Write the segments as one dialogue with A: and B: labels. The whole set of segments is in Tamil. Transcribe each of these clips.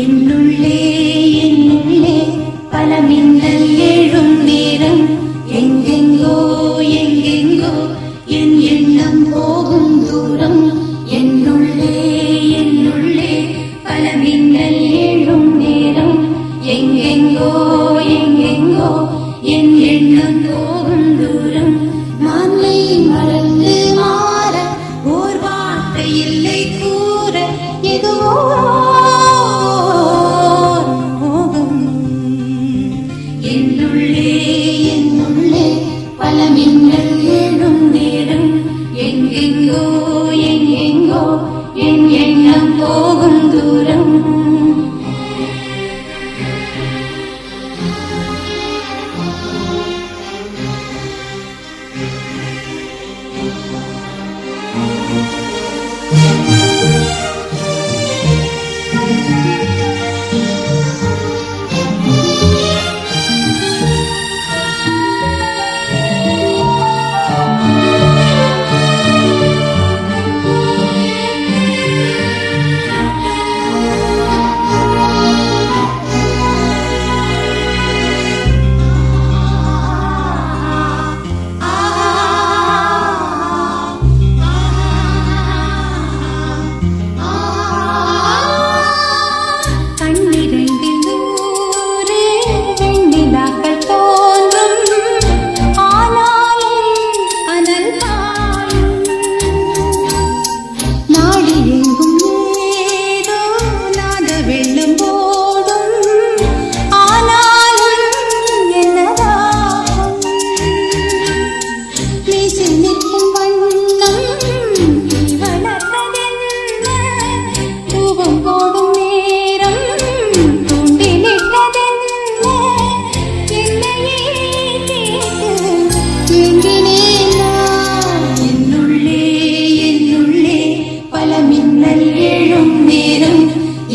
A: என்னுள்ளே என்னுள்ளே பல மின்னல் எழும் நேரம். எங்கெங்கோ எங்கெங்கோ என் எண்ணம் போகும் தூரம். என்னுள்ளே என்னுள்ளே பல மின்னல் எழும் நேரம். எங்கெங்கோ எங்கெங்கோ என் எண்ணம் போகும் தூரம். மாலை மறந்து மாற ஓர் வார்த்தை இல்லை கூற எதுவோ பல மின்னல்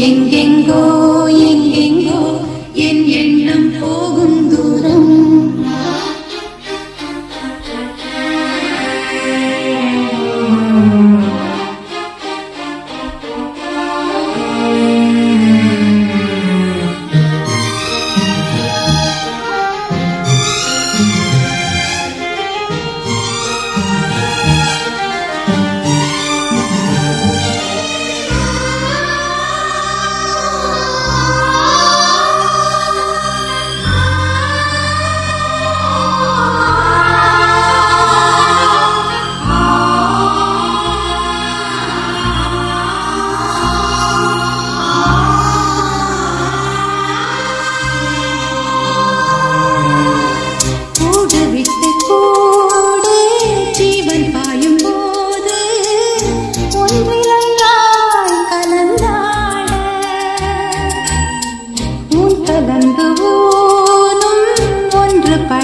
A: எங்கெங்கோ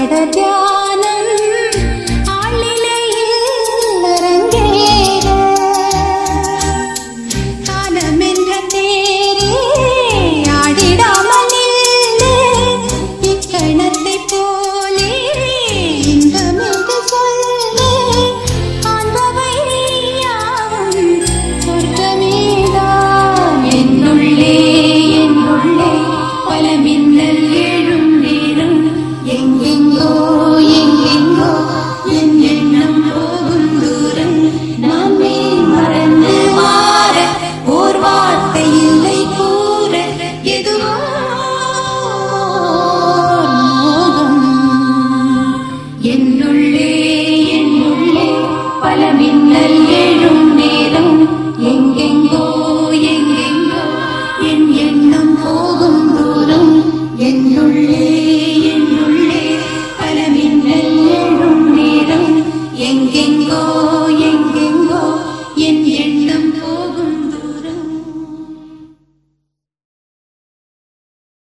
A: 的调